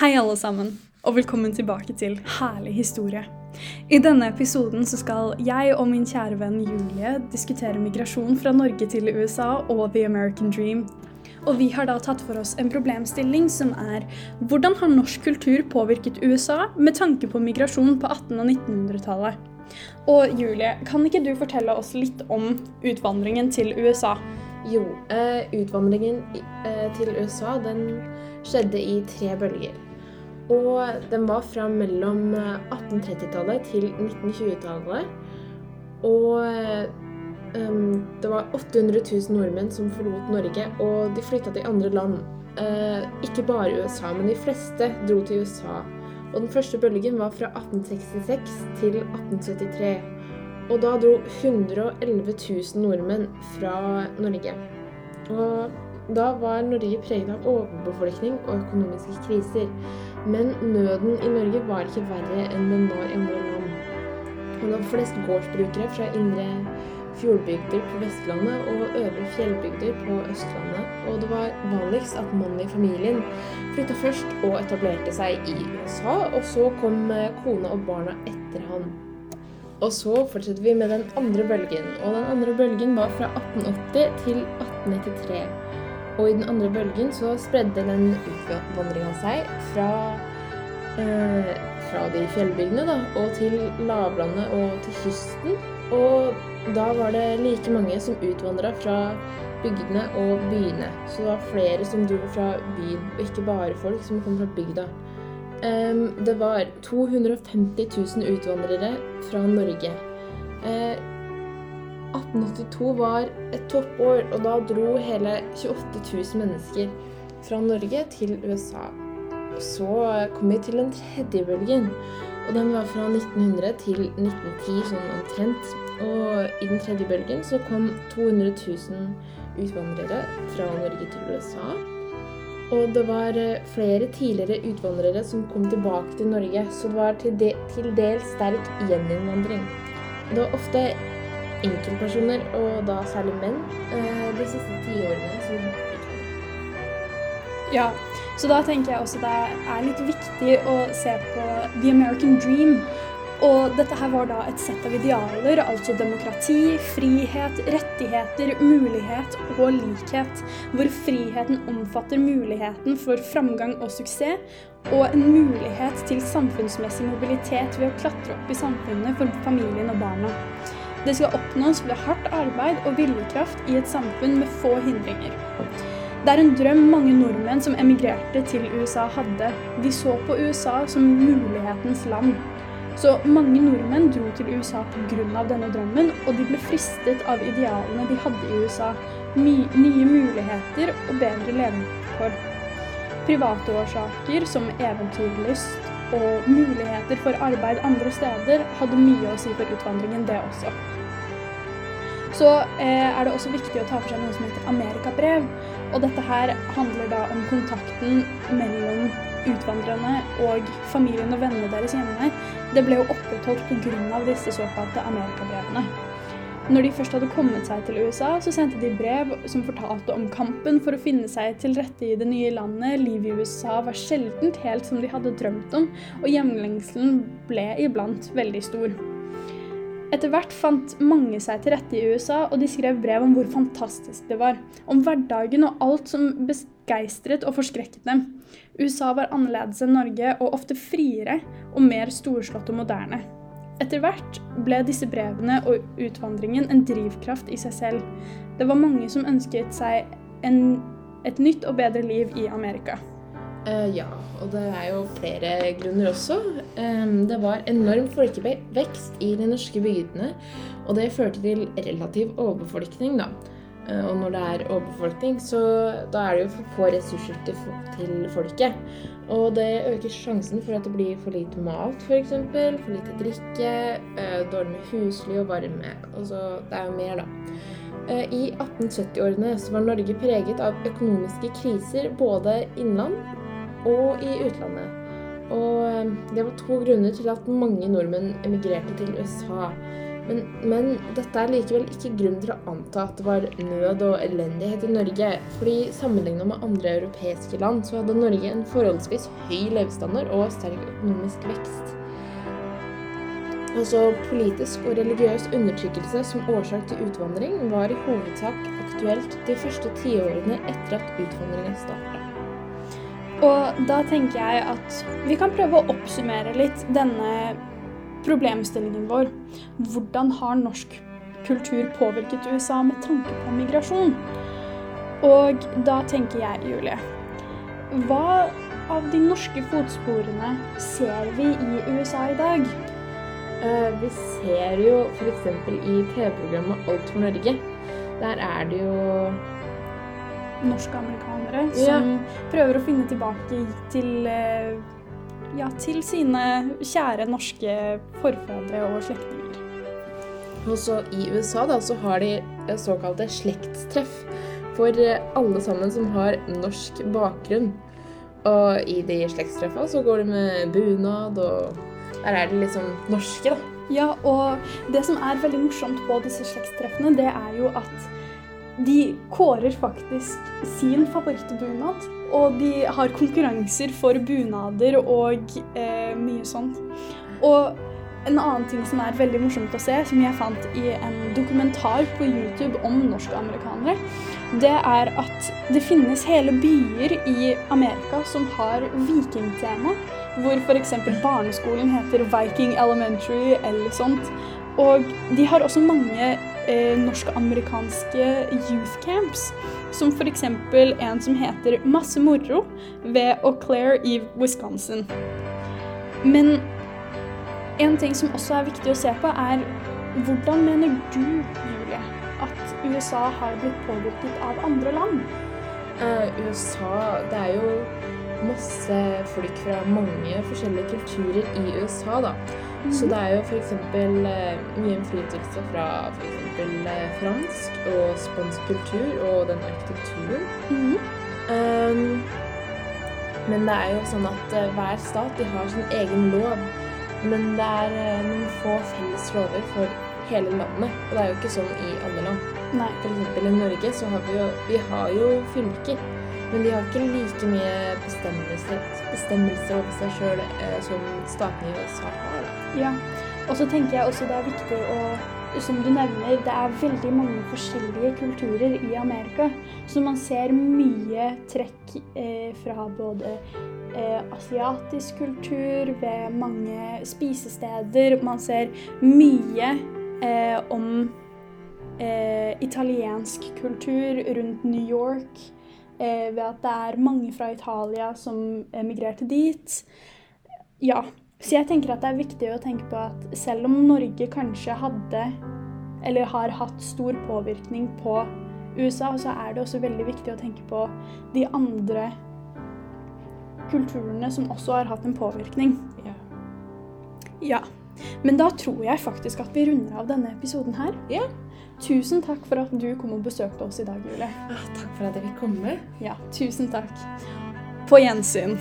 Hei, alle sammen, og velkommen tilbake til Herlig historie. I denne episoden skal jeg og min kjære venn Julie diskutere migrasjon fra Norge til USA og The American Dream. Og vi har da tatt for oss en problemstilling som er hvordan har norsk kultur påvirket USA med tanke på migrasjon på 1800- og 1900-tallet? Og Julie, kan ikke du fortelle oss litt om utvandringen til USA? Jo, eh, utvandringen eh, til USA den skjedde i tre bølger. Og den var fra mellom 1830-tallet til 1920-tallet. Og um, det var 800 000 nordmenn som forlot Norge, og de flytta til andre land. Uh, ikke bare USA, men de fleste dro til USA. Og den første bølgen var fra 1866 til 1873. Og da dro 111 000 nordmenn fra Norge. Og da var Norge preget av overbefolkning og økonomiske kriser. Men nøden i Norge var ikke verre enn den var i andre land. Og var flest gårdsbrukere fra indre fjordbygder på Vestlandet og øvre fjellbygder på Østlandet. Og det var vanligst at mannen i familien flytta først og etablerte seg i USA, og så kom eh, kona og barna etter han. Og så fortsetter vi med den andre bølgen, og den andre bølgen var fra 1880 til 1893. Og i den andre bølgen så spredde den utvandringa seg fra, eh, fra de fjellbygdene da, og til lavlandet og til kysten. Og da var det like mange som utvandra fra bygdene og byene. Så det var flere som dro fra byen, og ikke bare folk som kom fra bygda. Det var 250 000 utvandrere fra Norge. Uh, 1882 var et toppår, og da dro hele 28 000 mennesker fra Norge til USA. Så kom vi til den tredje bølgen, og den var fra 1900 til 1910, sånn omtrent. Og i den tredje bølgen så kom 200 000 utvandrere fra Norge til USA. Og det var eh, flere tidligere utvandrere som kom tilbake til Norge, så det var til, de, til dels sterk gjeninnvandring. Det var ofte enkeltpersoner, og da særlig menn, eh, de siste tiårene som Ja, så da tenker jeg også det er litt viktig å se på The American Dream. Og dette her var da et sett av idealer, altså demokrati, frihet, rettigheter, mulighet og likhet. Hvor friheten omfatter muligheten for framgang og suksess, og en mulighet til samfunnsmessig mobilitet ved å klatre opp i samfunnet for familien og barna. Det skal oppnås ved hardt arbeid og viljekraft i et samfunn med få hindringer. Det er en drøm mange nordmenn som emigrerte til USA hadde. De så på USA som mulighetens land. Så mange nordmenn dro til USA pga. denne drømmen, og de ble fristet av idealene de hadde i USA. My nye muligheter og bedre levekår. Private årsaker som eventyrlyst og muligheter for arbeid andre steder hadde mye å si for utvandringen, det også. Så eh, er det også viktig å ta for seg noe som heter amerikabrev. Og dette her handler da om kontakten mellom utvandrerne og familien og vennene deres hjemme. Det ble jo opprettholdt pga. disse såkalte amerikabrevene. Når de først hadde kommet seg til USA, så sendte de brev som fortalte om kampen for å finne seg til rette i det nye landet. Livet i USA var sjeldent helt som de hadde drømt om, og hjemlengselen ble iblant veldig stor. Etter hvert fant mange seg til rette i USA, og de skrev brev om hvor fantastisk det var. Om hverdagen og alt som begeistret og forskrekket dem. USA var annerledes enn Norge, og ofte friere og mer storslått og moderne. Etter hvert ble disse brevene og utvandringen en drivkraft i seg selv. Det var mange som ønsket seg en, et nytt og bedre liv i Amerika. Uh, ja, og det er jo flere grunner også. Um, det var enorm folkevekst i de norske bygdene, og det førte til relativ overbefolkning, da. Uh, og når det er overbefolkning, så da er det jo få ressurser til folket. Og det øker sjansen for at det blir for lite mat, f.eks. For, for lite drikke, øh, dårlig med husly og varme. Altså, det er jo mer, da. Øh, I 1870-årene så var Norge preget av økonomiske kriser både innland og i utlandet. Og øh, det var to grunner til at mange nordmenn emigrerte til USA. Men, men dette er likevel ikke grunn til å anta at det var nød og elendighet i Norge. fordi sammenlignet med andre europeiske land så hadde Norge en forholdsvis høy levestandard og sterk økonomisk vekst. Altså Politisk og religiøs undertrykkelse som årsak til utvandring var i hovedsak aktuelt de første tiårene etter at utvandringen starta. Og da tenker jeg at vi kan prøve å oppsummere litt denne problemstillingen vår. Hvordan har norsk kultur påvirket USA med tanke på migrasjon? Og da tenker jeg, Julie Hva av de norske fotsporene ser vi i USA i dag? Eh, vi ser jo f.eks. i TV-programmet Alt for Norge. Der er det jo norske amerikanere som prøver å finne tilbake til, eh, ja, til sine kjære norske forfedre og slektninger. Og så i USA da, så har de såkalte slektstreff for eh, alle sammen som har norsk bakgrunn. Og i de slektstreffa så går det med bunad, og der er det liksom norske, da. Ja, og det som er veldig morsomt på disse slektstreffene, det er jo at de kårer faktisk sin favorittbunad. Og de har konkurranser for bunader og eh, mye sånt. Og en annen ting som er veldig morsomt å se, som jeg fant i en dokumentar på YouTube om norske-amerikanere, det er at det finnes hele byer i Amerika som har vikingtema. Hvor f.eks. barneskolen heter Viking Elementary eller sånt. Og de har også mange eh, norsk-amerikanske youth camps. Som f.eks. en som heter Masse moro ved Eau Claire i Wisconsin. Men en ting som også er viktig å se på, er hvordan mener du, Julie, at USA har blitt påvirket av andre land? Uh, USA Det er jo masse folk fra mange forskjellige kulturer i USA, da. Mm. Så det er jo f.eks. Uh, mye innflytelse fra f.eks. Uh, fransk og spansk kultur og den arkitekturen. Mm. Um, men det er jo sånn at uh, hver stat de har sin egen lov. Men det er noen få felles lover for hele landet. Og det er jo ikke sånn i alle land. Nei. For eksempel i Norge så har vi jo, vi har jo fylker. Men de har ikke like mye bestemmelser, bestemmelser over seg sjøl eh, som statene i USA har. Ja, og så tenker jeg også det er viktig å som du nevner, det er veldig mange forskjellige kulturer i Amerika. Så man ser mye trekk eh, fra både eh, asiatisk kultur ved mange spisesteder. Man ser mye eh, om eh, italiensk kultur rundt New York. Eh, ved at det er mange fra Italia som emigrerte dit. Ja, så jeg tenker at det er viktig å tenke på at selv om Norge kanskje hadde, eller har hatt stor påvirkning på USA, så er det også veldig viktig å tenke på de andre kulturene som også har hatt en påvirkning. Ja. Ja. Men da tror jeg faktisk at vi runder av denne episoden her. Ja. Tusen takk for at du kom og besøkte oss i dag, Julie. Ah, takk for at jeg fikk komme. Ja, tusen takk. På gjensyn.